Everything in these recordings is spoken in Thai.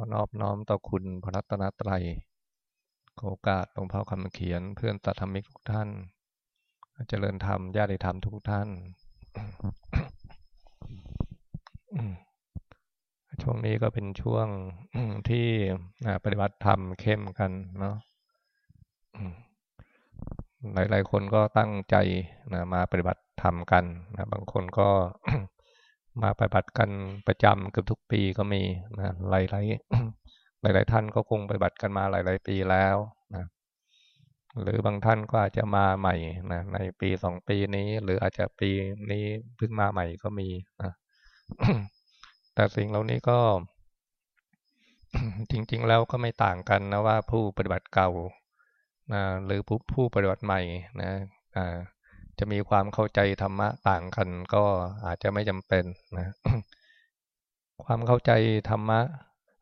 อนอบน้อมต่อคุณพระรัตนตรัย โอกาสหลวงพ่อคำเขียนเพื่อนตัดธรรมิกทุกท่าน เจริญธรรมญาติธรรมทุกท่าน ช่วงนี้ก็เป็นช่วงที่ปฏิบัติธรรมเข้มกันเนาะ หลายๆคนก็ตั้งใจนะมาปฏิบัติธรรมกันนะบางคนก็ มาปฏิบัติกันประจำเกือบทุกปีก็มีนะหลายหลายหลายหลายท่านก็คงปฏิบัติกันมาหลายหลายปีแล้วนะหรือบางท่านก็อาจจะมาใหม่นะในปีสองปีนี้ หรืออาจจะปีนี้เพิ่งมาใหม่ก็มีนะแต่สิ่งเหล่านี้ก็ จริง ๆ แล้วก็ไม่ต่างกันนะว่าผู้ปฏิบัติเก่านะหรือผู้ผู้ปฏิบัติใหม่นะอ่า จะมีความเข้าใจธรรมะต่างกัน ก็อาจจะไม่จำเป็นนะ ความเข้าใจธรรมะ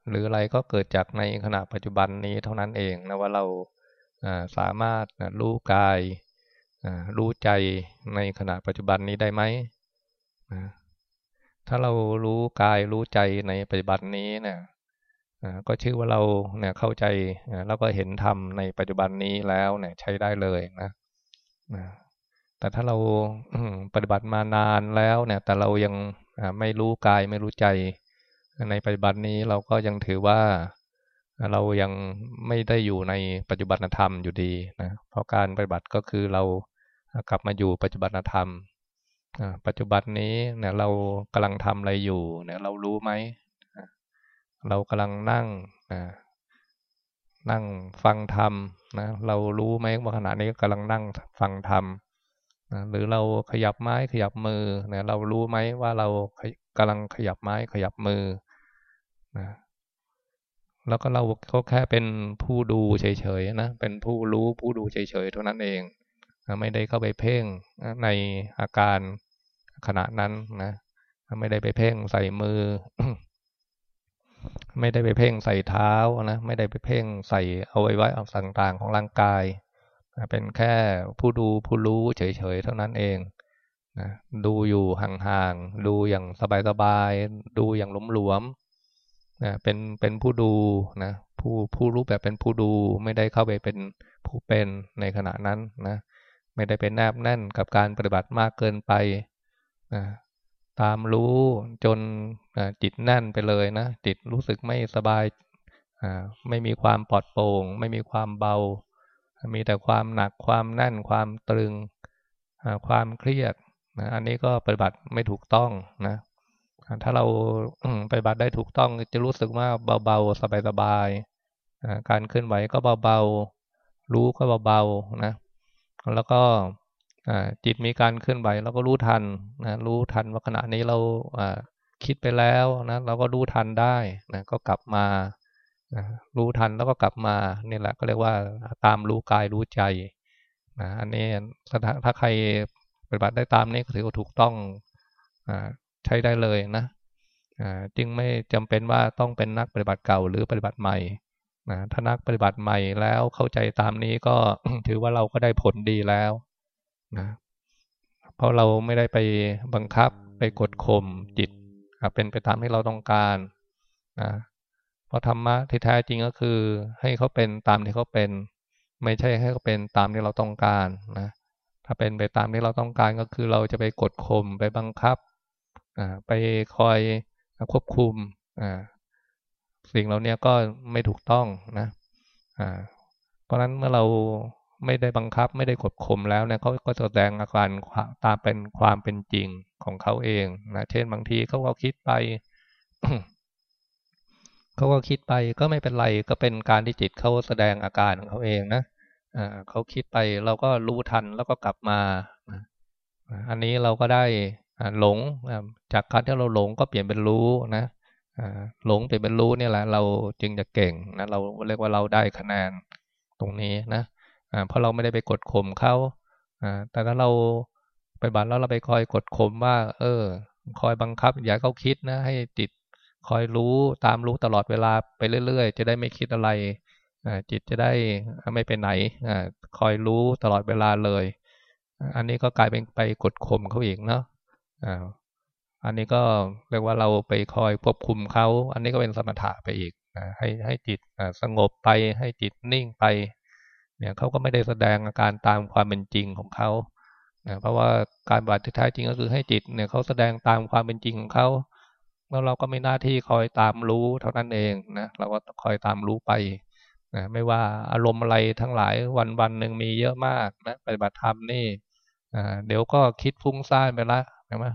หรืออะไรก็เกิดจากในขณะปัจจุบันนี้เท่านั้นเองนะว่าเราสามารถรู้กายรู้ใจในขณะปัจจุบันนี้ได้ไหมถ้าเรารู้กายรู้ใจในปัจจุบันนี้เนี่ยก็ชื่อว่าเราเนี่ยเข้าใจแล้วก็เห็นธรรมในปัจจุบันนี้แล้วเนี่ยใช้ได้เลยนะ แต่ถ้าเราปฏิบัติมานานแล้วเนี่ย แต่เรายังไม่รู้กายไม่รู้ใจ ในปัจจุบันนี้เราก็ยังถือว่าเรายังไม่ได้อยู่ในปัจจุบันธรรมอยู่ดีนะเพราะการปฏิบัติก็คือเรากลับมาอยู่ปัจจุบันธรรมปัจจุบันนี้เนี่ยเรากำลังทำอะไรอยู่เนี่ยเรารู้ไหมเรากำลังนั่งนั่งฟังธรรมนะเรารู้ไหมว่าขณะนี้กำลังนั่งฟังธรรม นะหรือเราขยับไม้ขยับมือเนี่ยเรารู้ไหมว่าเรากำลังขยับไม้ขยับมือนะแล้วก็เราก็แค่เป็นผู้ดูเฉยๆนะเป็นผู้รู้ผู้ดูเฉยๆเท่านั้นเองนะไม่ได้เข้าไปเพ่งในอาการขณะนั้นนะไม่ได้ไปเพ่งใส่มือ ไม่ได้ไปเพ่งใส่เท้านะไม่ได้ไปเพ่งใส่เอาไว้ไว้ต่างๆของร่างกาย เป็นแค่ผู้ดูผู้รู้เฉยๆเท่านั้นเองนะดูอยู่ห่างๆดูอย่างสบายๆดูอย่างหลวมๆนะเป็นเป็นผู้ดูนะผู้ผู้รู้แบบเป็นผู้ดูไม่ได้เข้าไปเป็นผู้เป็นในขณะนั้นนะไม่ได้เป็นแนบแน่นกับการปฏิบัติมากเกินไปนะตามรู้จนจิตแน่นไปเลยนะจิตรู้สึกไม่สบายไม่มีความปลอดโปร่ง ไม่มีความเบา มีแต่ความหนักความแน่นความตรึงความเครียดนะอันนี้ก็ปฏิบัติไม่ถูกต้องนะถ้าเราปฏิบัติได้ถูกต้องจะรู้สึกว่าเบาๆ สบายๆการเคลื่อนไหวก็เบาๆ รู้ก็เบาๆนะแล้วก็จิตมีการเคลื่อนไหวเราก็รู้ทันนะรู้ทันว่าขณะนี้เราคิดไปแล้วนะเราก็รู้ทันได้นะก็กลับมา นะรู้ทันแล้วก็กลับมาเนี่แหละก็เรียกว่าตามรู้กายรู้ใจนะอันนี้ถ้าใครปฏิบัติได้ตามนี้ก็ถือว่าถูกต้องอใช้ได้เลยนะจึงไม่จำเป็นว่าต้องเป็นนักปฏิบัติเก่าหรือปฏิบัติใหม่นะถ้านักปฏิบัติใหม่แล้วเข้าใจตามนี้ก็ถือว่าเราก็ได้ผลดีแล้วนะเพราะเราไม่ได้ไปบังคับไปกดข่มจิตเป็นไปตามที่เราต้องการนะ เพราะธรรมะที่แท้จริงก็คือ ให้เขาเป็นตามที่เขาเป็น ไม่ใช่ให้เขาเป็นตามที่เราต้องการนะถ้าเป็นไปตามที่เราต้องการก็คือเราจะไปกดข่มไปบังคับไปคอยควบคุมสิ่งเหล่านี้ก็ไม่ถูกต้องนะเพราะนั้นเมื่อเราไม่ได้บังคับไม่ได้กดข่มแล้วเนี่ยเขาก็แสดงอาการตามเป็นความเป็นจริงของเขาเองนะเช่นบางทีเขาก็คิดไป เขาก็คิดไปก็ไม่เป็นไรก็เป็นการที่จิตเขาแสดงอาการของเขาเองนะเขาคิดไปเราก็รู้ทันแล้วก็กลับมา อันนี้เราก็ได้หลงจากการที่เราหลงก็เปลี่ยนเป็นรู้นะหลงเปลี่ยนเป็นรู้นี่แหละเราจึงจะเก่งนะเราเรียกว่าเราได้คะแนนตรงนี้นะเพราะเราไม่ได้ไปกดข่มเขาแต่ถ้าเราไปบัตรแล้วเราไปคอยกดข่มว่า เออ คอยบังคับ อย่าเขาคิดนะ ให้จิต คอยรู้ตามรู้ตลอดเวลาไปเรื่อย ๆ จะได้ไม่คิดอะไรจิตจะได้ไม่ไปไหนอคอยรู้ตลอดเวลาเลย อันนี้ก็กลายเป็นไปกดข่มเขาอีกเนาะอันนี้ก็เรียกว่าเราไปคอยควบคุมเขา อันนี้ก็เป็นสมถะไปอีกให้ให้จิตสงบไปให้จิตนิ่งไป เนี่ยเขาก็ไม่ได้แสดงอาการตามความเป็นจริงของเขาเพราะว่าการบัติที่แท้จริงก็คือให้จิตเนี่ยเขาแสดงตามความเป็นจริงของเขา แล้วเราก็มีหน้าที่คอยตามรู้เท่านั้นเองนะเราก็คอยตามรู้ไปนะไม่ว่าอารมณ์อะไรทั้งหลายวันวันหนึ่งมีเยอะมากนะปฏิบัติธรรมนี่เดี๋ยวก็คิดฟุ้งซ่านไปละใช่ไหม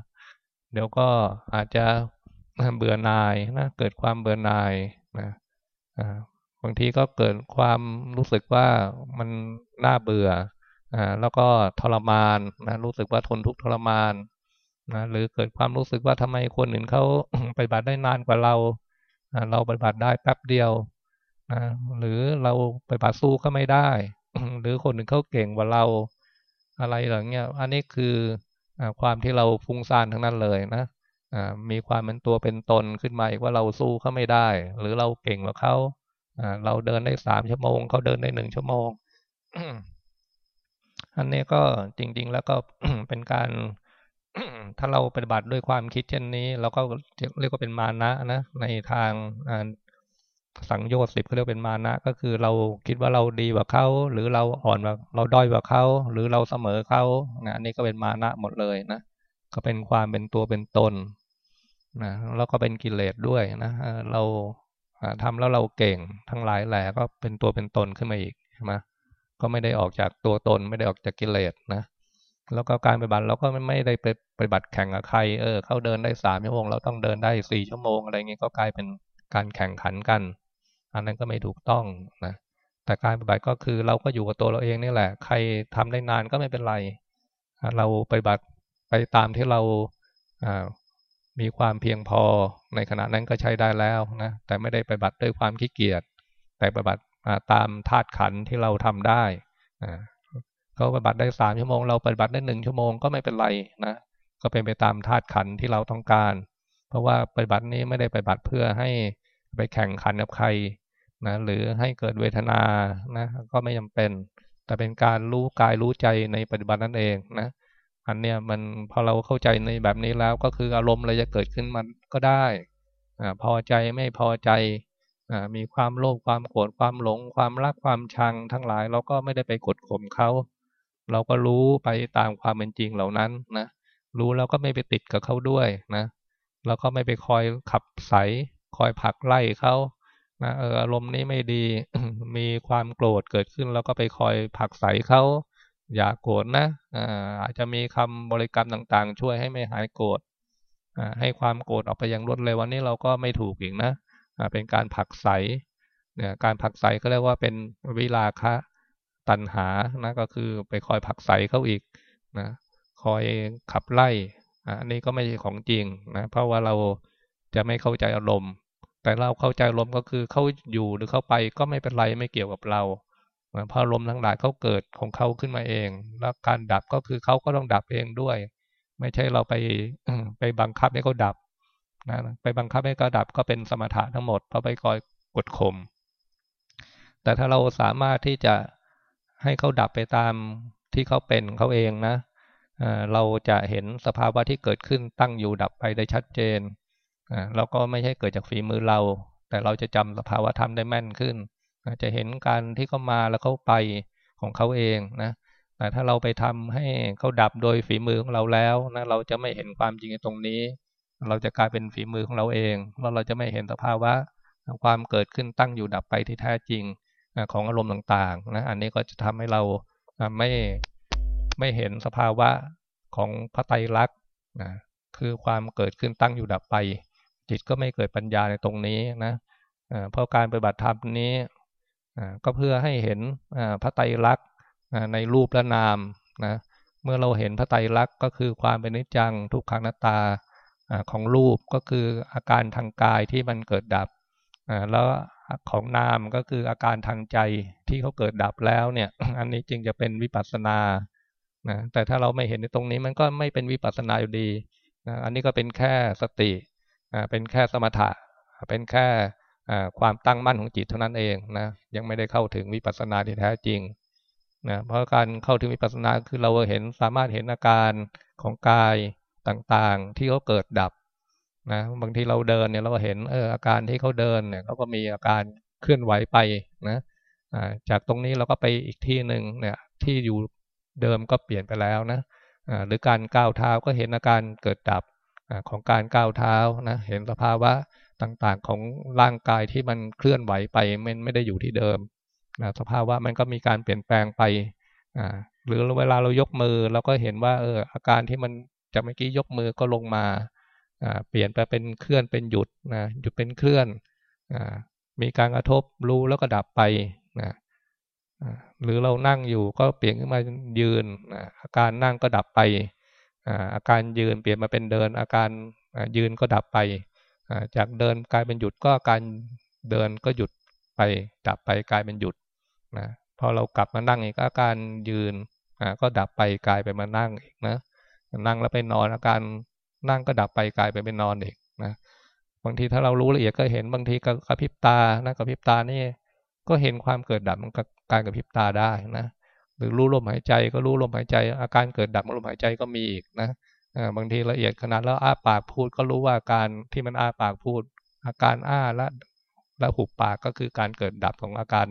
เดี๋ยวก็อาจจะเบื่อหน่ายนะเกิดความเบื่อหน่ายนะบางทีก็เกิดความรู้สึกว่ามันน่าเบื่ออ่าแล้วก็ทรมานนะรู้สึกว่าทนทุกข์ทรมาน นะหรือเกิดความรู้สึกว่าทำไมคนอื่นเขาปฏิบัติได้นานกว่าเรา เราปฏิบัติได้แป๊บเดียวนะหรือเราปฏิบัติสู้ก็ไม่ได้ หรือคนอื่นเขาเก่งกว่าเราอะไรอย่างเงี้ยอันนี้คือความที่เราฟุ้งซ่านทั้งนั้นเลยนะมีความเป็นตัวเป็นตนขึ้นมาอีกว่าเราสู้เขาไม่ได้ หรือเราเก่งกว่าเขาเราเดินได้สามชั่วโมงเขาเดินได้หนึ่งชั่วโมงอันนี้ก็จริง ๆ แล้วก็เป็นการ ถ้าเราปฏิบัติด้วยความคิดเช่นนี้ เราก็เรียกว่าเป็นมานะนะในทางสังโยชน์สิบเขาเรียกเป็นมานะ ก็คือเราคิดว่าเราดีกว่าเขาหรือเราอ่อนกว่าเราด้อยกว่าเขาหรือเราเสมอเขานะอันนี้ก็เป็นมานะหมดเลยนะก็เป็นความเป็นตัวเป็นตนนะแล้วก็เป็นกิเลสด้วยนะเราทำแล้วเราเก่งทั้งหลายแหล่ก็เป็นตัวเป็นตนขึ้นมาอีกใช่ไหมก็ไม่ได้ออกจากตัวตนไม่ได้ออกจากกิเลสนะ แล้วก็การปฏิบัติเราก็ไม่ได้ไปปฏิบัติแข่งกับใคร เออ เขาเดินได้สามชั่วโมงเราต้องเดินได้สี่ชั่วโมงอะไรเงี้ยก็กลายเป็นการแข่งขันกัน อันนั้นก็ไม่ถูกต้องนะ แต่การปฏิบัติก็คือเราก็อยู่กับตัวเราเองนี่แหละ ใครทำได้นานก็ไม่เป็นไร เราปฏิบัติไปตามที่เรามีความเพียงพอในขณะนั้นก็ใช้ได้แล้วนะ แต่ไม่ได้ปฏิบัติด้วยความขี้เกียจ แต่ปฏิบัติตามธาตุขันที่เราทำได้ เขาปฏิบัติได้สามชั่วโมงเราปฏิบัติได้หนึ่งชั่วโมงก็ไม่เป็นไรนะก็เป็นไปตามธาตุขันที่เราต้องการ เพราะว่าปฏิบัตินี้ไม่ได้ปฏิบัติเพื่อให้ไปแข่งขันกับใครนะหรือให้เกิดเวทนานะก็ไม่จาเป็น แต่เป็นการรู้กายรู้ใจในปฏิบัตินั่นเองนะอันเนี้ยมันพอเราเข้าใจในแบบนี้แล้วก็คืออารมณ์อะไรจะเกิดขึ้นมันก็ได้อพอใจไม่พอใจอมีความโลภความโกรธความหลง ความรักความชังทั้งหลายเราก็ไม่ได้ไปกดข่มเขา เราก็รู้ไปตามความเป็นจริงเหล่านั้นนะรู้แล้วก็ไม่ไปติดกับเขาด้วยนะเราก็ไม่ไปคอยขับใสคอยผลักไล่เขานะเอออารมณ์นี้ไม่ดี มีความโกรธเกิดขึ้น แล้วก็ไปคอยผลักใสเขาอย่าโกรธนะอาจจะมีคำบริกรรมต่างๆ ช่วยให้ไม่หายโกรธให้ความโกรธออกไปอย่างรวดเร็ววันนี้เราก็ไม่ถูกอีกนะเป็นการผักใสเนี่ยการผักใสก็เรียกว่าเป็นวิลาคะ ตันหานะก็คือไปคอยผักใสเขาอีกนะคอยขับไล่อันนี้ก็ไม่ใช่ของจริงนะเพราะว่าเราจะไม่เข้าใจอารมณ์ แต่เราเข้าใจอารมณ์ก็คือเขาอยู่หรือเขาไปก็ไม่เป็นไรไม่เกี่ยวกับเราพอลมทั้งหลายเขาเกิดของเขาขึ้นมาเอง แล้วการดับก็คือเขาก็ต้องดับเองด้วย ไม่ใช่เราไปไปบังคับให้เขาดับนะไปบังคับให้เขาดับก็เป็นสมถะทั้งหมดเพราะไปคอยกดข่มแต่ถ้าเราสามารถที่จะ ให้เขาดับไปตามที่เขาเป็นเขาเองนะเราจะเห็นสภาวะที่เกิดขึ้นตั้งอยู่ดับไปได้ชัดเจนเราก็ไม่ใช่เกิดจากฝีมือเรา แต่เราจะจำสภาวะธรรมได้แม่นขึ้น จะเห็นการที่เขามาแล้วเขาไปของเขาเองนะแต่ถ้าเราไปทำให้เขาดับโดยฝีมือของเราแล้วนะเราจะไม่เห็นความจริงในตรงนี้ เราจะกลายเป็นฝีมือของเราเองแล้วเราจะไม่เห็นสภาวะความเกิดขึ้นตั้งอยู่ดับไปที่แท้จริง ของอารมณ์ต่างๆนะอันนี้ก็จะทำให้เราไม่ไม่เห็นสภาวะของพระไตรลักษณ์นะคือความเกิดขึ้นตั้งอยู่ดับไป จิตก็ไม่เกิดปัญญาในตรงนี้นะเพราะการปฏิบัติธรรมนี้ก็เพื่อให้เห็นพระไตรลักษณ์ในรูปและนามนะเมื่อเราเห็นพระไตรลักษณ์ก็คือความเป็นนิจจังทุกขังนัตตาของรูปก็คืออาการทางกายที่มันเกิดดับแล้ว ของนามก็คืออาการทางใจที่เขาเกิดดับแล้วเนี่ย อันนี้จึงจะเป็นวิปัสสนานะแต่ถ้าเราไม่เห็นในตรงนี้มันก็ไม่เป็นวิปัสสนาอยู่ดีนะอันนี้ก็เป็นแค่สติเป็นแค่สมถะ เป็นแค่ความตั้งมั่นของจิตเท่านั้นเองนะยังไม่ได้เข้าถึงวิปัสสนาที่แท้จริงนะเพราะการเข้าถึงวิปัสสนาคือเราเห็นสามารถเห็นอาการของกายต่างๆ ที่เขาเกิดดับ นะบางทีเราเดินเนี่ยเราก็เห็นเอออาการที่เขาเดินเนี่ยเขาก็มีอาการเคลื่อนไหวไปนะจากตรงนี้เราก็ไปอีกที่หนึ่งเนี่ยที่อยู่เดิมก็เปลี่ยนไปแล้วนะหรือการก้าวเท้าก็เห็นอาการเกิดดับของการก้าวเท้านะเห็นสภาวะต่างๆของร่างกายที่มันเคลื่อนไหวไปมันไม่ได้อยู่ที่เดิมนะสภาวะมันก็มีการเปลี่ยนแปลงไปหรือเวลาเรายกมือเราก็เห็นว่าเอออาการที่มันจากเมื่อกี้ยกมือก็ลงมา เปลี่ยนไปเป็นเคลื่อนเป็นหยุดนะหยุดเป็นเคลื่อนมีการกระทบรู้แล้วก็ดับไปนะหรือเรานั่งอยู่ก็เปลี่ยนขึ้นมายืนอาการนั่งก็ดับไปอาการยืนเปลี่ยนมาเป็นเดิน อาการยืนก็ดับไป จากเดินกลายเป็นหยุดก็อาการเดินก็หยุดไปดับไปกลายเป็นหยุดนะพอเรากลับมานั่งอีกอาการยืนก็ดับไปกลายไปมานั่งอีกนะนั่งแล้วไปนอนอาการ นั่งก็ดับไปกลายไปเป็นนอนอีกนะบางทีถ้าเรารู้ละเอียดก็เห็นบางทีกระพริบตานะกระพริบตานี่ก็เห็นความเกิดดับมันการกระพริบตาได้นะหรือรู้ลมหายใจก็รู้ลมหายใจ อาการเกิดดับของลมหายใจก็มีอีกนะบางทีละเอียดขนาดแล้วอ้าปากพูดก็รู้ว่าการที่มันอ้าปากพูด อาการอ้าและและหุบปากก็คือการเกิดดับของอาการ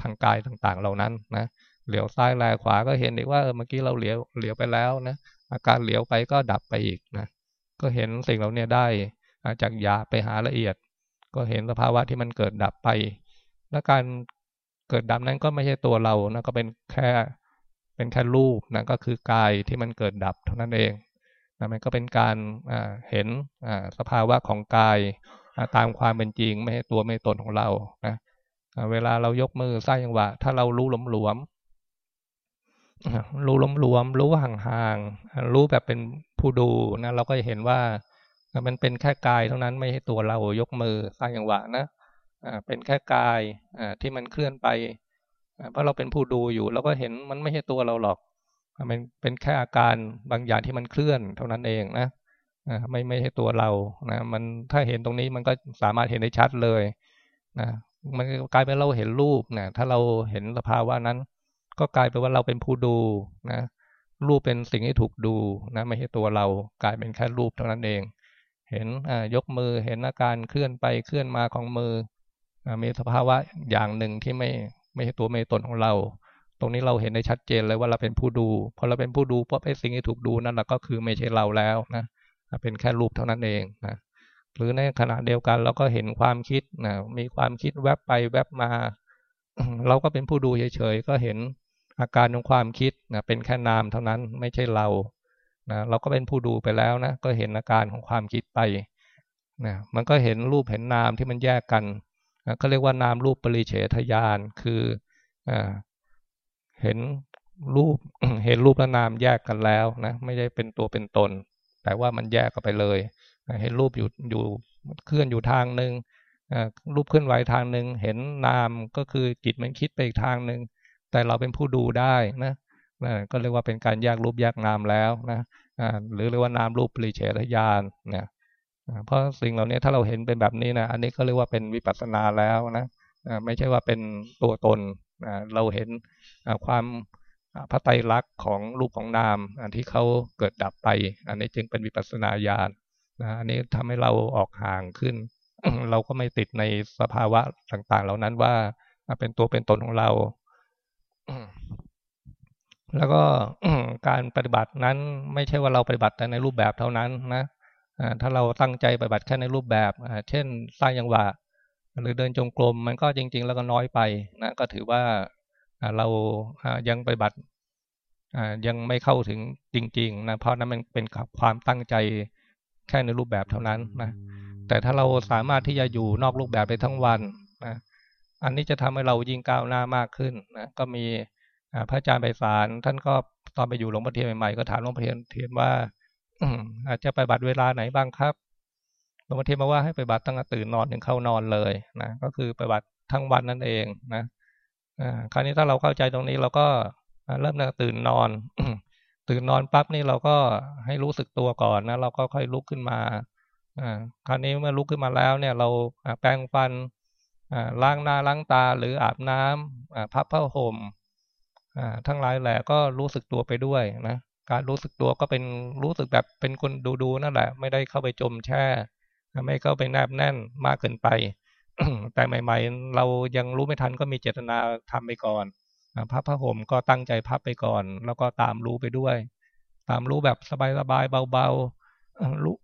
ทางกายต่างๆ เหล่านั้นนะเหลียวซ้ายแลขวาก็เห็นอีกว่าเมื่อกี้เราเหลียวเหลียวไปแล้วนะอาการเหลียวไปก็ดับไปอีกนะ ก็เห็นสิ่งเหล่านี้ได้จากยาไปหาละเอียด ก็เห็นสภาวะที่มันเกิดดับไป และการเกิดดับนั้นก็ไม่ใช่ตัวเรานะก็เป็นแค่เป็นแค่รูปนะก็คือกายที่มันเกิดดับเท่านั้นเองนะมันก็เป็นการเห็นสภาวะของกายตามความเป็นจริง ไม่ใช่ตัวไม่ตนของเรานะเวลาเรายกมือสร้างจังหวะ ถ้าเรารู้หลวม รู้หลวมๆรู้ห่างๆรู้แบบเป็นผู้ดูนะเราก็จะเห็นว่ามันเป็นแค่กายเท่านั้นไม่ใช่ตัวเรายกมือสร้างจังหวะนะเป็นแค่กายที่มันเคลื่อนไปเพราะเราเป็นผู้ดูอยู่เราก็เห็นมันไม่ใช่ตัวเราหรอก มันเป็นแค่อาการบางอย่างที่มันเคลื่อนเท่านั้นเองนะไม่ไม่ใช่ตัวเรานะมันถ้าเห็นตรงนี้มันก็สามารถเห็นได้ชัดเลยนะมันกลายเป็นเราเห็นรูปนะถ้าเราเห็นสภาวะนั้น ก็กลายเป็นว่าเราเป็นผู้ดูนะรูปเป็นสิ่งที่ถูกดูนะไม่ใช่ตัวเรากลายเป็นแค่รูปเท่านั้นเอง เห็นยกมือเห็นอาการเคลื่อนไปเคลื่อนมาของมือมีสภาวะอย่างหนึ่งที่ไม่ไม่ใช่ตัวไม่ตนของเรา ตรงนี้เราเห็นได้ชัดเจนเลยว่าเราเป็นผู้ดูพอเราเป็นผู้ดูเพราะไอ้สิ่งที่ถูกดูนั่นแหละก็คือไม่ใช่เราแล้วนะเป็นแค่รูปเท่านั้นเองนะหรือในขณะเดียวกันเราก็เห็นความคิดนะมีความคิดแวบไปแวบมา เราก็เป็นผู้ดูเฉยๆก็เห็น อาการของความคิดนะเป็นแค่นามเท่านั้นไม่ใช่เรานะเราก็เป็นผู้ดูไปแล้วนะก็เห็นอาการของความคิดไปนะมันก็เห็นรูปเห็นนามที่มันแยกกันนะก็เรียกว่านามรูปปริเฉทยานคืออเห็นรูปเห็นรูปและนามแยกกันแล้วนะไม่ได้เป็นตัวเป็นตน แต่ว่ามันแยกกันไปเลยเห็นรูปอยู่อยู่เคลื่อนอยู่ทางหนึ่งรูปเคลื่อนไหวทางหนึ่งเห็นนามก็คือจิตมันคิดไปอีกทางหนึ่ง แต่เราเป็นผู้ดูได้นะก็เรียกว่าเป็นการแยกรูปแยกนามแล้วนะหรือเรียกว่านามรูปปริเฉทยานเนี่ยเพราะสิ่งเหล่านี้ถ้าเราเห็นเป็นแบบนี้นะอันนี้ก็เรียกว่าเป็นวิปัสสนาแล้วนะไม่ใช่ว่าเป็นตัวตนเราเห็นความพระไตรลักษณ์ของรูปของนามที่เขาเกิดดับไป อันนี้จึงเป็นวิปัสสนาญาณอันนี้ทำให้เราออกห่างขึ้น เราก็ไม่ติดในสภาวะต่างๆ เหล่านั้นว่าเป็นตัวเป็นตนของเรา แล้วก็การปฏิบัตินั้นไม่ใช่ว่าเราปฏิบัติแต่ในรูปแบบเท่านั้นนะถ้าเราตั้งใจปฏิบัติแค่ในรูปแบบ เช่น สร้างยังหวะหรือเดินจงกรมมันก็จริง ๆ แล้วก็น้อยไปนะก็ถือว่าเรายังปฏิบัติยังไม่เข้าถึงจริง ๆ นะ เพราะนั้นมันเป็นความตั้งใจแค่ในรูปแบบเท่านั้นนะแต่ถ้าเราสามารถที่จะอยู่นอกรูปแบบไปทั้งวันนะ อันนี้จะทำให้เรายิ่งก้าวหน้ามากขึ้นนะก็มีพระอาจารย์ไพศาลท่านก็ตอนไปอยู่หลวงพ่อเทียนใหม่ๆก็ถามหลวงพ่อเทียนเทียนว่าอาจจะไปบัตรเวลาไหนบ้างครับหลวงพ่อเทียนมาว่าให้ไปบัตรตั้งแต่ตื่นนอนถึงเข้านอนเลยนะก็คือไปบัตรทั้งวันนั่นเองนะคราวนี้ถ้าเราเข้าใจตรงนี้เราก็เริ่มตั้งตื่นนอน ตื่นนอนปั๊บนี่เราก็ให้รู้สึกตัวก่อนนะเราก็ค่อยลุกขึ้นมาคราวนี้เมื่อลุกขึ้นมาแล้วเนี่ย เราแปรงฟัน ล้างหน้าล้างตาหรืออาบน้ำพับผ้าห่มทั้งหลายแหละก็รู้สึกตัวไปด้วยนะการรู้สึกตัวก็เป็นรู้สึกแบบเป็นคนดูๆนั่นแหละ ไม่ได้เข้าไปจมแช่ ไม่เข้าไปแนบแน่นมากเกินไป แต่ใหม่ ๆ เรายังรู้ไม่ทันก็มีเจตนาทำไปก่อนพับผ้าห่มก็ตั้งใจพับไปก่อน แล้วก็ตามรู้ไปด้วย ตามรู้แบบสบายๆเบาๆรู้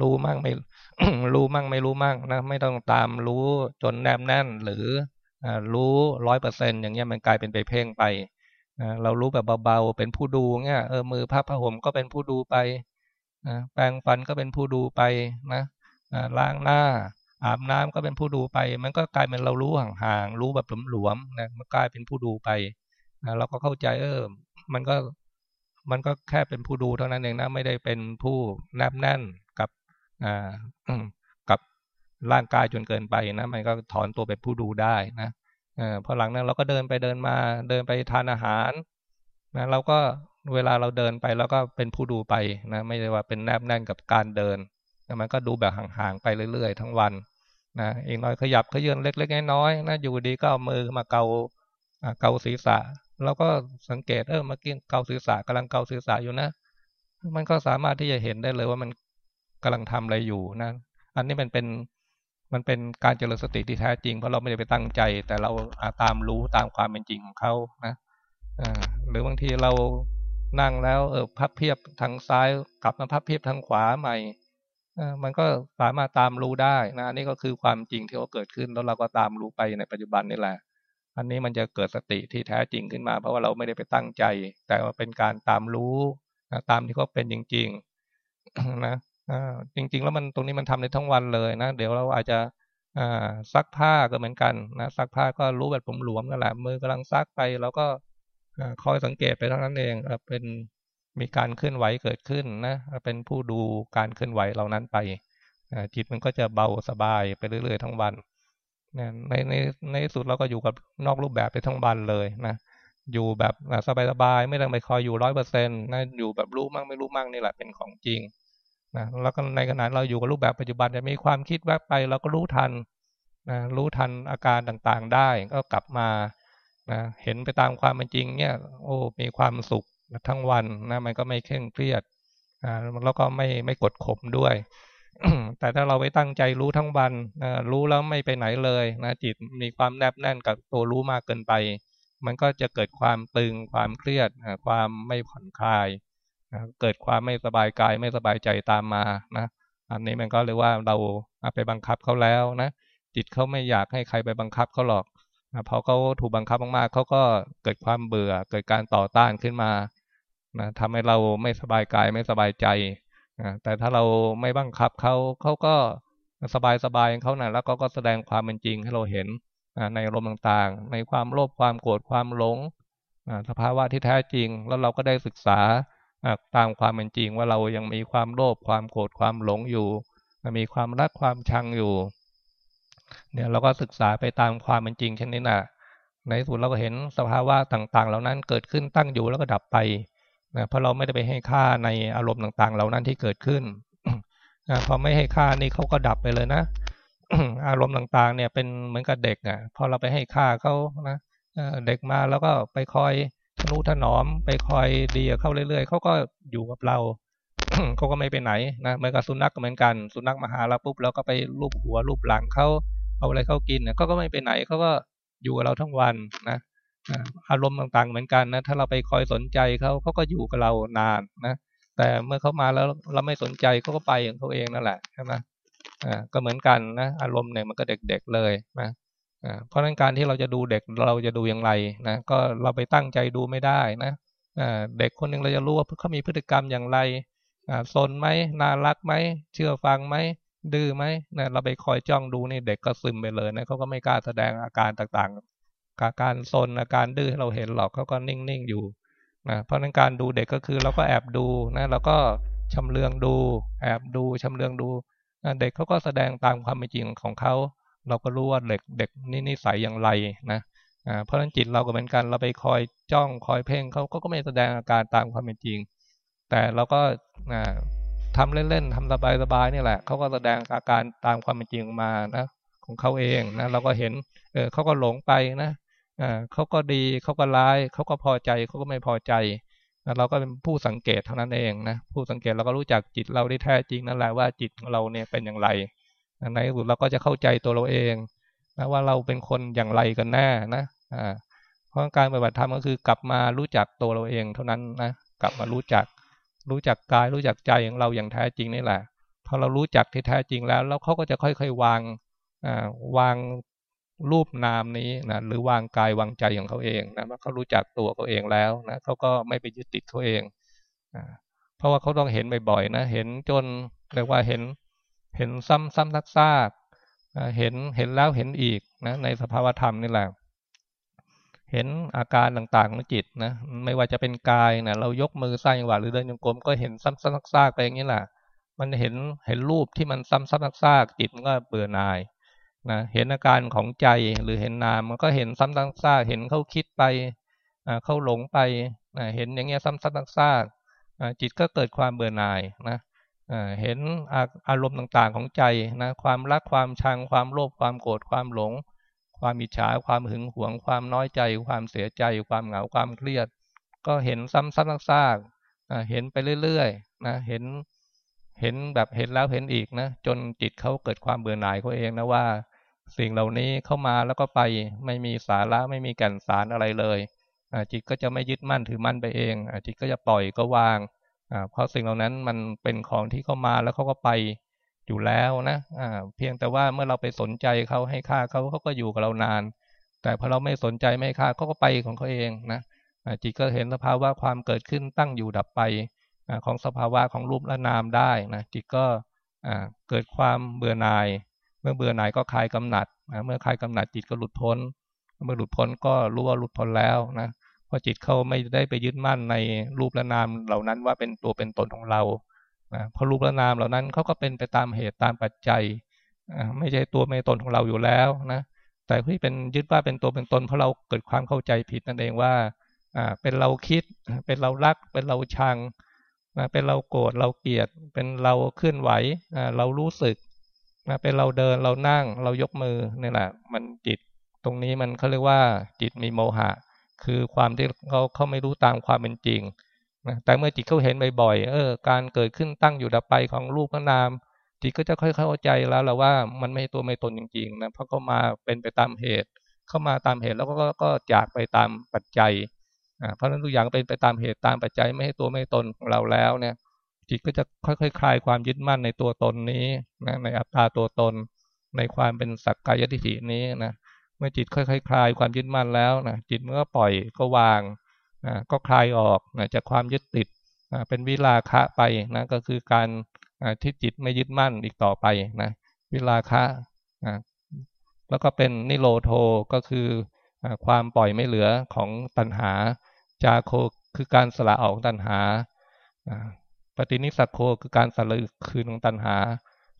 รู้มั่งไม่รู้มั่งไม่รู้มั่งนะไม่ต้องตามรู้จนแนบแน่น หรือรู้ร้อยเปอร์เซ็นอย่างเงี้ยมันกลายเป็นไปเพ่งไปเรารู้แบบเบาๆเป็นผู้ดูเงี้ยเออมือพับผ้าห่มก็เป็นผู้ดูไปแปรงฟันก็เป็นผู้ดูไปนะล้างหน้า อาบน้ำก็เป็นผู้ดูไป มันก็กลายเป็นเรารู้ห่างๆรู้แบบหลวมๆนะมันกลายเป็นผู้ดูไปนะเราก็เข้าใจเออ มันก็ มันก็แค่เป็นผู้ดูเท่านั้นเองนะไม่ได้เป็นผู้แนบแน่นกับอ่ากับร่างกายจนเกินไปนะมันก็ถอนตัวเป็นผู้ดูได้นะเออพอหลังนั้นเราก็เดินไปเดินมาเดินไปทานอาหารนะเราก็เวลาเราเดินไปแล้วก็เป็นผู้ดูไปนะไม่ได้ว่าเป็นแนบแน่นกับการเดินมันก็ดูแบบห่างๆไปเรื่อย ๆ ทั้งวันนะเอีกน้อยขยับขยื่นเล็กๆน้อยๆนะอยู่ดีก็เอามือมาเกาเกาศีรษะ เราก็สังเกตเออเมื่อกี้เกาศีรษะกำลังเกาศีรษะอยู่นะ มันก็สามารถที่จะเห็นได้เลยว่ามันกำลังทำอะไรอยู่นะ อันนี้มันเป็นมันเป็นการเจริญสติที่แท้จริงเพราะเราไม่ได้ไปตั้งใจ แต่เราตามรู้ตามความเป็นจริงของเขานะหรือบางทีเรานั่งแล้วเออพับเพียบทางซ้ายกลับมาพับเพียบทางขวาใหม่มันก็สามารถตามรู้ได้นะนี่ก็คือความจริงที่เขาเกิดขึ้นแล้วเราก็ตามรู้ไปในปัจจุบันนี่แหละ อันนี้มันจะเกิดสติที่แท้จริงขึ้นมา เพราะว่าเราไม่ได้ไปตั้งใจ แต่ว่าเป็นการตามรู้นะตามที่เขาเป็นจริง ๆ นะจริง ๆ แล้วมันตรงนี้มันทำในทั้งวันเลยนะเดี๋ยวเราอาจจะซักผ้าก็เหมือนกันนะซักผ้าก็รู้แบบผมหลวมนั่นแหละมือกำลังซักไปแล้วก็คอยสังเกตไปเท่านั้นเองเป็นมีการเคลื่อนไหวเกิดขึ้นนะเป็นผู้ดูการเคลื่อนไหวเหล่านั้นไปจิตมันก็จะเบาสบายไปเรื่อยๆทั้งวัน ในในในสุดเราก็อยู่กับนอกรูปแบบไปทั้งวันเลยนะอยู่แบบสบายๆไม่ต้องไปคอยอยู่ร้อยเปอร์เซ็นต์นะอยู่แบบรู้มั่งไม่รู้มั่งนี่แหละเป็นของจริงนะแล้วก็ในขณะเราอยู่กับรูปแบบปัจจุบันจะมีความคิดแวบไปเราก็รู้ทันนะรู้ทันอาการต่างๆได้ก็กลับมานะเห็นไปตามความเป็นจริงเนี่ย โอ้มีความสุขทั้งวันนะมันก็ไม่เคร่งเครียดอ่าแล้วก็ไม่ไม่กดข่มด้วย แต่ถ้าเราไปตั้งใจรู้ทั้งวันนะรู้แล้วไม่ไปไหนเลยนะจิตมีความแนบแน่นกับตัวรู้มากเกินไป มันก็จะเกิดความตึงความเครียดความไม่ผ่อนคลายเกิดความไม่สบายกายไม่สบายใจตามมานะอันนี้มันก็เรียกว่าเราไปบังคับเขาแล้วนะจิตเขาไม่อยากให้ใครไปบังคับเขาหรอกพอเขาถูกบังคับมากๆเขาก็เกิดความเบื่อเกิดการต่อต้านขึ้นมานะทำให้เราไม่สบายกายไม่สบายใจ แต่ถ้าเราไม่บังคับเขาเขาก็สบายสบายเขานะแล้วก็ก็แสดงความเป็นจริงให้เราเห็นในอารมณ์ต่างๆ ในความโลภความโกรธความหลงสภาวะที่แท้จริง แล้วเราก็ได้ศึกษาตามความเป็นจริงว่าเรายังมีความโลภความโกรธความหลงอยู่ มีความรักความชังอยู่ เนี่ยเราก็ศึกษาไปตามความเป็นจริงเช่นนี้น่ะ ในสุดเราก็เห็นสภาวะต่างๆ เหล่านั้นเกิดขึ้นตั้งอยู่แล้วก็ดับไป นะเพราะเราไม่ได้ไปให้ค่าในอารมณ์ต่าง ๆ เหล่านั้นที่เกิดขึ้นนะพอไม่ให้ค่านี่เขาก็ดับไปเลยนะอารมณ์ต่างๆ เนี่ยเป็นเหมือนกับเด็กอะพอเราไปให้ค่าเขานะเด็กมาแล้วก็ไปคอยทนุถนอม ไปคอยดีเข้าเรื่อยๆเขาก็อยู่กับเราเขาก็ไม่ไปไหนนะเหมือนกับสุนัขก็เหมือนกัน สุนัขมาหาเราปุ๊บเราก็ไปลูบหัวลูบหลังเขาเอาอะไรเขากินเนี่ยเขาก็ไม่ไปไหนเขาก็อยู่กับเราทั้งวันนะ อารมณ์ต่างๆ เหมือนกันนะ ถ้าเราไปคอยสนใจเขาเขาก็อยู่กับเรานานนะ แต่เมื่อเขามาแล้วเราไม่สนใจเขาก็ไปอย่างเขาเองนั่นแหละใช่ไหมอ่าก็เหมือนกันนะ อารมณ์เนี่ยมันก็เด็ก ๆเลยนะอ่าเพราะนั้นการที่เราจะดูเด็กเราจะดูอย่างไรนะก็เราไปตั้งใจดูไม่ได้นะอ่าเด็กคนหนึ่งเราจะรู้ว่าเขามีพฤติกรรมอย่างไรอ่าซนไหมน่ารักไหมเชื่อฟังไหมดื้อไหมนะเราไปคอยจ้องดูนี่เด็กก็ซึมไปเลยนะเขาก็ไม่กล้าแสดงอาการต่าง อาการซนอาการดื้อให้เราเห็นหรอกเขาก็นิ่งๆอยู่นะเพราะนั้นการดูเด็กก็คือเราก็แอบดูนะเราก็ชำเลืองดู แอบดูชำเลืองดูนะเด็กเขาก็แสดงตามความเป็นจริงของเขาเราก็รู้ว่าเด็กเด็กนี่นิสัยอย่างไรนะเพราะฉะนั้นจิตเราก็เหมือนกันเราไปคอยจ้องคอยเพ่งเขาก็ไม่แสดงอาการตามความเป็นจริง แต่เราก็ทำเล่นๆทำสบายๆนี่แหละเขาก็แสดงอาการตามความเป็นจริงมานะของเขาเองนะเราก็เห็นเออเขาก็หลงไปนะ เขาก็ดีเขาก็ร้ายเขาก็พอใจเขาก็ไม่พอใจเราก็เป็นผู้สังเกตเท่านั้นเองนะผู้สังเกตเราก็รู้จักจิตเราได้แท้จริงนั่นแหละว่าจิตของเราเนี่ยเป็นอย่างไรในที่สุดเราก็จะเข้าใจตัวเราเองนะว่าเราเป็นคนอย่างไรกันแน่นะอ่าเพราะการปฏิบัติธรรมก็คือกลับมารู้จักตัวเราเองเท่านั้นนะกลับมารู้จัก รู้จักกายรู้จักใจของเราอย่างแท้จริงนี่แหละพอเรารู้จักที่แท้จริงแล้ว แล้วเขาก็จะค่อยๆวางอ่าวาง รูปนามนี้นะหรือวางกายวางใจของเขาเองนะว่าเขารู้จักตัวเขาเองแล้วนะเขาก็ไม่ไปยึดติดเขาเองนะเพราะว่าเขาต้องเห็นบ่อยๆนะเห็นจนเรียกว่าเห็นเห็นซ้ำซ้ำซักซากเห็นเห็นแล้วเห็นอีกนะในสภาวธรรมนี่แหละ เห็นอาการต่างๆของจิตนะไม่ว่าจะเป็นกายนะเรายกมือสร้างจังหวะหรือเดินจงกรมก็เห็นซ้ำซ้ำซักซากไปอย่างนี้แหละมันเห็นเห็นรูปที่มันซ้ำซ้ำซักซากจิตมันก็เบื่อหน่าย นะเห็นอาการของใจหรือเห็นนามมันก็เห็นซ้ำซ้ำซากเห็นเขาคิดไปเขาหลงไปเห็นอย่างเงี้ยซ้ำซ้ำซักซากจิตก็เกิดความเบื่อหน่ายนะเห็นอารมณ์ต่างๆของใจนะความรักความชังความโลภความโกรธความหลง ความอิจฉาความหึงหวง ความน้อยใจ ความเสียใจ ความเหงาความเครียด ก็เห็นซ้ำๆซากเห็นไปเรื่อยๆนะเห็นเห็นแบบเห็นแล้วเห็นอีกนะจนจิตเขาเกิดความเบื่อหน่ายเขาเองนะว่า สิ่งเหล่านี้เข้ามาแล้วก็ไปไม่มีสาระไม่มีแก่นสารอะไรเลยจิตก็จะไม่ยึดมั่นถือมั่นไปเองจิตก็จะปล่อยก็วางเพราะสิ่งเหล่านั้นมันเป็นของที่เข้ามาแล้วเขาก็ไปอยู่แล้วนะเพียงแต่ว่าเมื่อเราไปสนใจเขาให้ค่าเขาเขาก็อยู่กับเรานาน แต่พอเราไม่สนใจไม่ค่าเขาก็ไปของเขาเองนะจิตก็เห็นสภาวะความเกิดขึ้นตั้งอยู่ดับไปของสภาวะของรูปและนามได้นะจิตก็เกิดความเบื่อหน่าย มื่อเบื่อหน่ายก็คลายกำหนัดเมื่อคลายกำหนัดจิตก็หลุดพ้น เมื่อหลุดพ้นก็รู้ว่าหลุดพ้นแล้วนะเพราะจิตเขาไม่ได้ไปยึดมั่นในรูปและนามเหล่านั้นว่าเป็นตัวเป็นตนของเรานะเพราะรูปและนามเหล่านั้นเขาก็เป็นไปตามเหตุตามปัจจัยไม่ใช่ตัวไม่ตนของเราอยู่แล้วนะแต่ที่เป็นยึดว่าเป็นตัวเป็นตนเพราะเราเกิดความเข้าใจผิดนั่นเองว่าเป็นเราคิด เป็นเรารัก เป็นเราชังเป็นเราโกรธเราเกลียด เป็นเราเคลื่อนไหวเรารู้สึก เป็นเราเดินเรานั่งเรายกมือนี่แหละ มันจิตตรงนี้มันเขาเรียกว่าจิตมีโมหะ คือความที่เขาเขาไม่รู้ตามความเป็นจริงนะแต่เมื่อจิตเขาเห็นบ่อยๆเออ การเกิดขึ้นตั้งอยู่ดับไปของรูปนาม จิตก็จะค่อยเข้าใจแล้วแหละว่ามันไม่ตัวไม่ตนจริงๆนะเพราะเขามาเป็นไปตามเหตุ เข้ามาตามเหตุแล้วก็ก็จากไปตามปัจจัยอ่าเพราะฉะนั้นทุกอย่างเป็นไปตามเหตุตามปัจจัยไม่ให้ตัวไม่ตนของเราแล้วเนี่ย จิตก็จะค่อยๆคลายความยึดมั่นในตัวตนนี้นะในอัตตาตัวตน ในความเป็นสักกายทิฏฐินี้นะเมื่อจิตค่อยๆคลายความยึดมั่นแล้วนะจิตเมื่อปล่อยก็วางนะก็คลายออกนะจากความยึดติดนะเป็นวิลาคะไปนะก็คือการที่จิตไม่ยึดมั่นอีกต่อไปนะวิลาคะนะแล้วก็เป็นนิโรโทก็คือความปล่อยไม่เหลือของตัณหา จาโคคือการสละออกตัณหา ปฏินิสักโคคือการสละคืนของตัณหา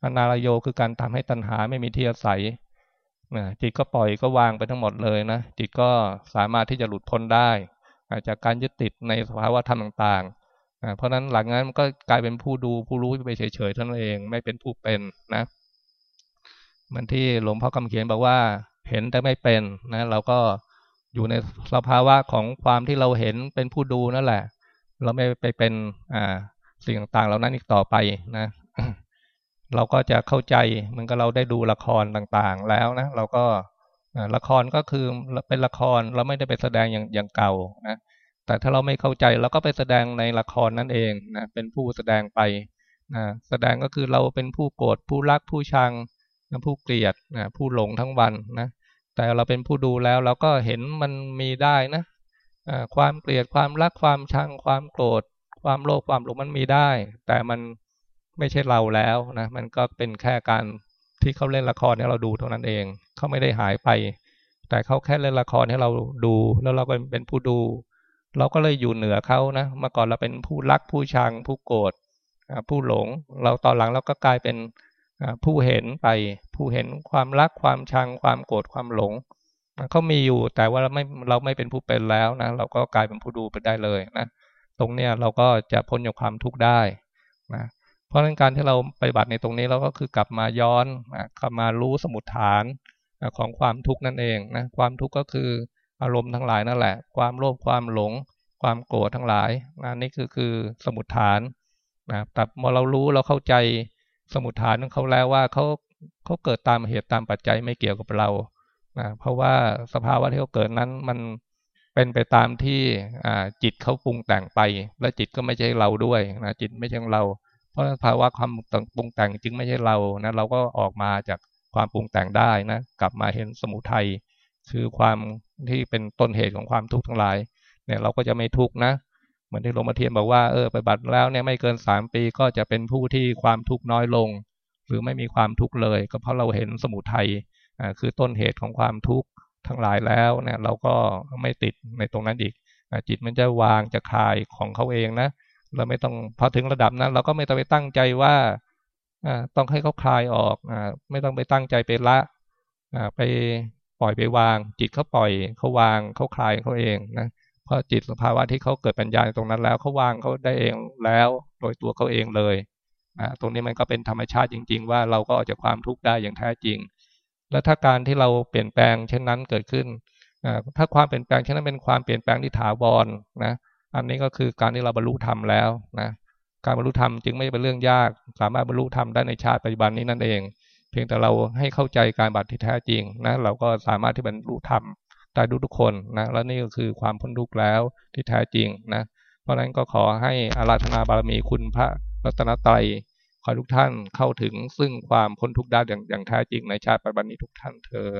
อนาลโยคือการทำให้ตัณหาไม่มีที่อาศัยนะจิตก็ปล่อยก็วางไปทั้งหมดเลยนะ จิตก็สามารถที่จะหลุดพ้นได้จากการยึดติดในสภาวะธรรมต่างๆ เพราะนั้นหลังนั้นมันก็กลายเป็นผู้ดูผู้รู้ไปเฉยๆเท่านั้นเอง ไม่เป็นผู้เป็นนะ มันที่หลวงพ่อคำเขียนบอกว่าเห็นแต่ไม่เป็นนะ เราก็อยู่ในสภาวะของความที่เราเห็นเป็นผู้ดูนั่นแหละ เราไม่ไปเป็นอ่า สิ่งต่างๆ เหล่านั้นอีกต่อไปนะ เราก็จะเข้าใจมือนกับเราได้ดูละครต่างๆ แล้วนะเราก็ละครก็คือเป็นละครเราไม่ได้ไปแสดงอย่างอย่างเก่านะแต่ถ้าเราไม่เข้าใจเราก็ไปแสดงในละครนั่นเองนะเป็นผู้แสดงไปนะแสดงก็คือเราเป็นผู้โกรธผู้รักผู้ชังผู้เกลียดนะผู้หลงทั้งวันนะแต่เราเป็นผู้ดูแล้วเราก็เห็นมันมีได้นะความเกลียดความรักความชังความโกรธ ความโลภความหลงมันมีได้ แต่มันไม่ใช่เราแล้วนะมันก็เป็นแค่การที่เขาเล่นละครให้เราดูเท่านั้นเองเขาไม่ได้หายไป แต่เขาแค่เล่นละครให้เราดู แล้วเราก็เป็นผู้ดู เราก็เลยอยู่เหนือเขานะเมื่อก่อนเราเป็นผู้รักผู้ชัง ผู้โกรธผู้หลง เราตอนหลังเราก็กลายเป็นผู้เห็นไป ผู้เห็นความรักความชัง ความโกรธความหลงเขามีอยู่แต่ว่าเราไม่เราไม่เป็นผู้เป็นแล้วนะเราก็กลายเป็นผู้ดูไปได้เลยนะ ตรงเนี้ยเราก็จะพ้นจากความทุกข์ได้นะเพราะนั้นการที่เราไปบัติในตรงนี้เราก็คือกลับมาย้อนกลับมารู้สมุดฐานของความทุกข์นั่นเองนะความทุกข์ก็คืออารมณ์ทั้งหลายนั่นแหละ ความโลภความหลงควความโกรธทั้งหลายนะนี่คือคือสมุดฐานนะแต่เมื่อเรารู้เราเข้าใจสมุดฐานของเขาแล้วว่าเขาเขาเกิดตามเหตุตามปัจจัยไม่เกี่ยวกับเรานะเพราะว่าสภาวะที่เขาเกิดนั้นมัน เป็นไปตามที่จิตเขาปรุงแต่งไป และจิตก็ไม่ใช่เราด้วยนะจิตไม่ใช่เรา เพราะภาวะความปรุงแต่งจึงไม่ใช่เรานะเราก็ออกมาจากความปรุงแต่งได้นะกลับมาเห็นสมุทัยคือความที่เป็นต้นเหตุของความทุกข์ทั้งหลายเนี่ยเราก็จะไม่ทุกข์นะเหมือนที่หลวงพ่อเทียนบอกว่าเออไปบัตรแล้วเนี่ยไม่เกินสามปีก็จะเป็นผู้ที่ความทุกข์น้อยลง หรือไม่มีความทุกข์เลย ก็เพราะเราเห็นสมุทัยอ่าคือต้นเหตุของความทุกข์ ทั้งหลายแล้วเนี่ยเราก็ไม่ติดในตรงนั้นอีกจิตมันจะวางจะคลายของเขาเองนะเราไม่ต้องพอถึงระดับนั้น เราก็ไม่ต้องไปตั้งใจว่าต้องให้เขาคลายออกอไม่ต้องไปตั้งใจไปละไปปล่อยไปวาง จิตเขาปล่อยเขาวางเขาคลายเขาเองนะพอจิตสภาวะที่เขาเกิดปัญญาตรงนั้นแล้วเขาวางเขาได้เองแล้วโดยตัวเขาเองเลยตรงนี้มันก็เป็นธรรมชาติจริง ๆ ว่าเราก็ออกจากความทุกข์ได้อย่างแท้จริง แล้วถ้าการที่เราเปลี่ยนแปลงเช่นนั้นเกิดขึ้นถ้าความเปลี่ยนแปลงเช่นนั้นเป็นความเปลี่ยนแปลงที่ถาวรนะอันนี้ก็คือการที่เราบรรลุธรรมแล้วนะการบรรลุธรรมจึงไม่เป็นเรื่องยาก สามารถบรรลุธรรมได้ในชาติปัจจุบันนี้นั่นเอง เพียงแต่เราให้เข้าใจการบัติที่แท้จริงนะเราก็สามารถที่บรรลุธรรมได้ทุกคนนะและนี่ก็คือความพ้นทุกข์แล้วที่แท้จริงนะเพราะนั้นก็ขอให้อาราธนาบารมีคุณพระรัตนตรัย ขอทุกท่านเข้าถึงซึ่งความพ้นทุกข์ได้อย่างอย่างแท้จริงในชาติปัจจุบันนี้ทุกท่านเทอ